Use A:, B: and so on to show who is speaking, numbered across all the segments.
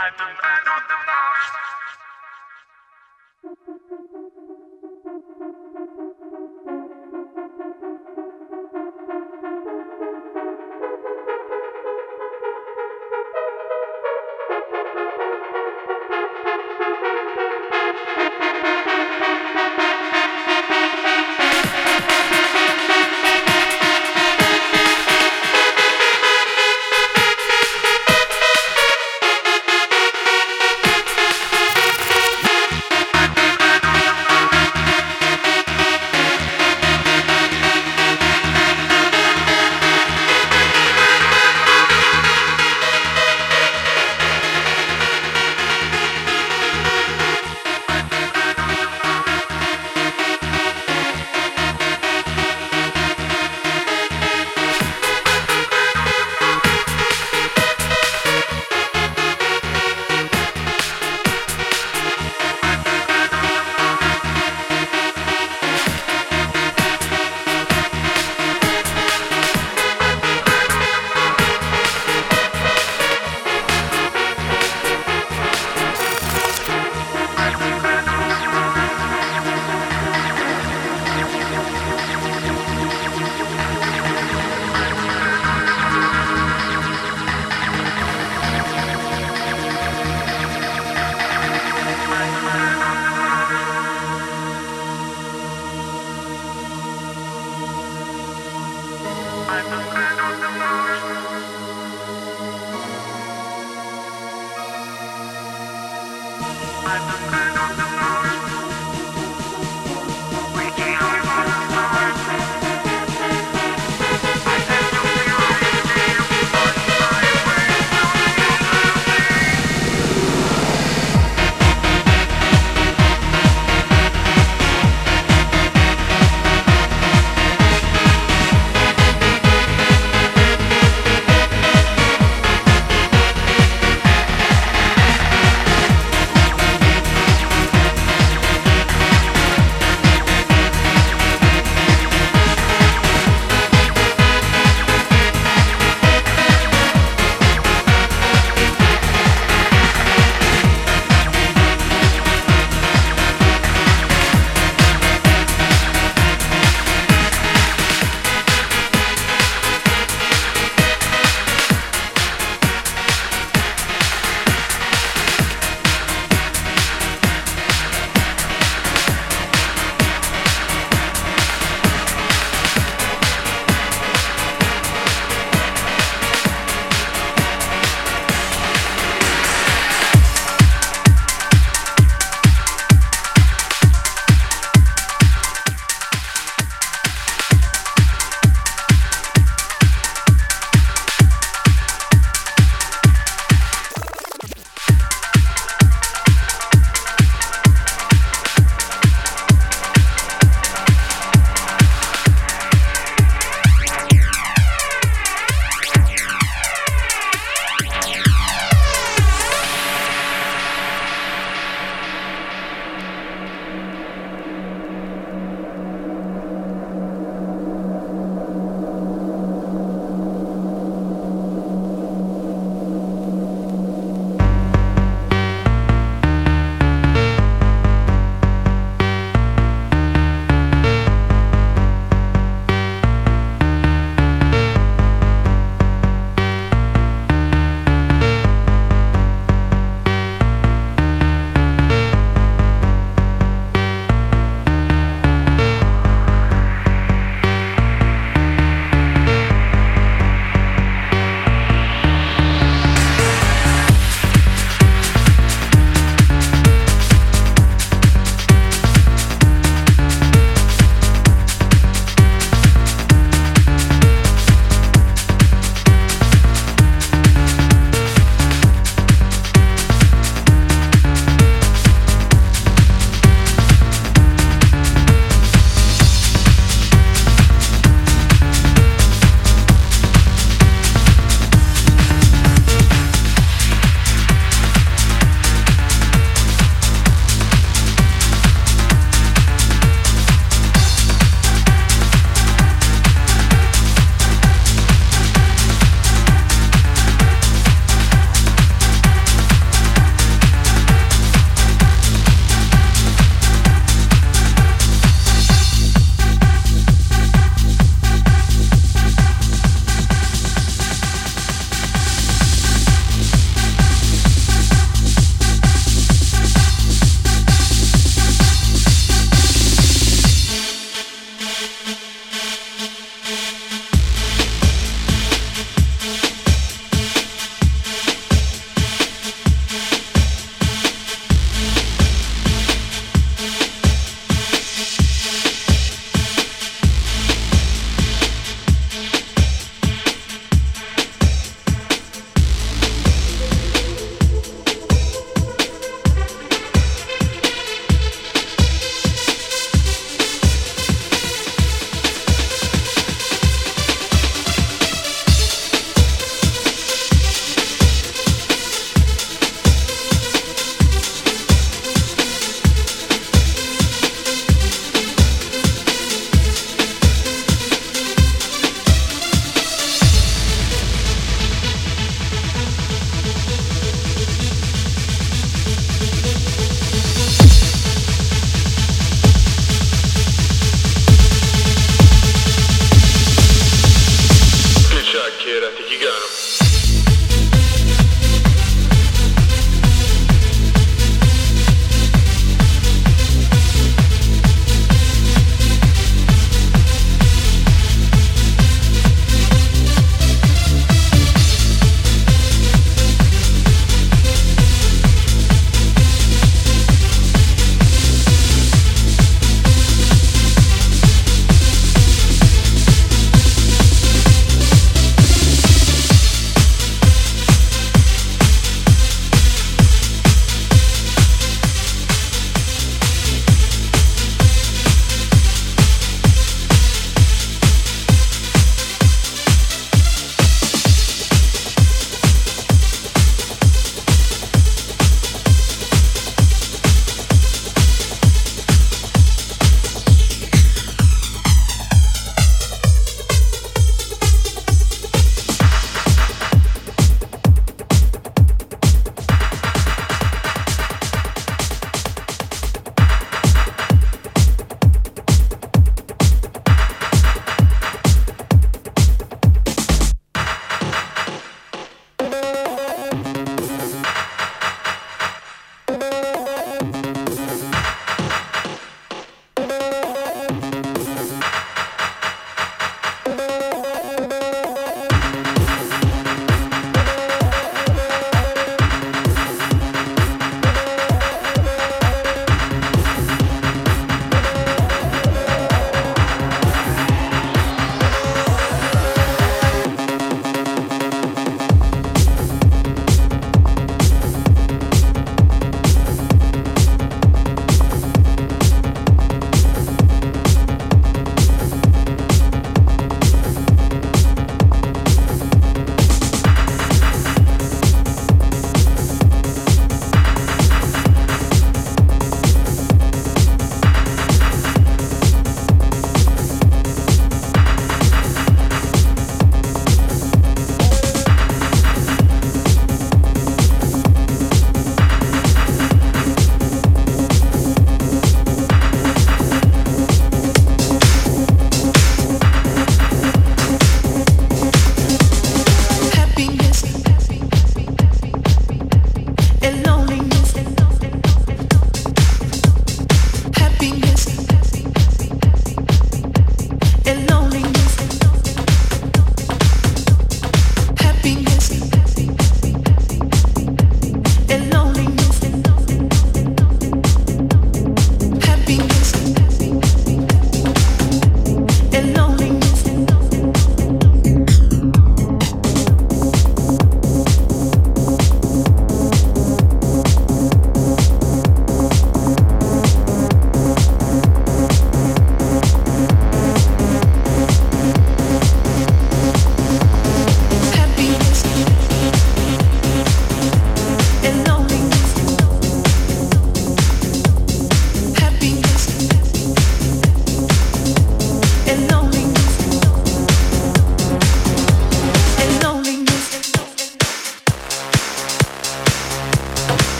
A: I'm the man on the
B: mouse.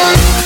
B: Thank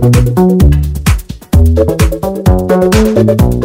B: Thank you.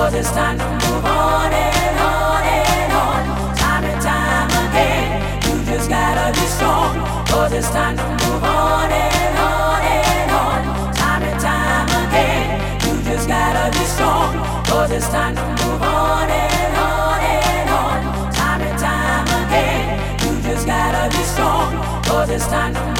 C: Cause it's time to move on and on and on. Time and time again. You just gotta be strong. Cause it's time to move on and on and on. Time and time again. You just gotta be strong. Cause it's time to move on and on and on. Time and time again. You just gotta be strong. Cause it's time to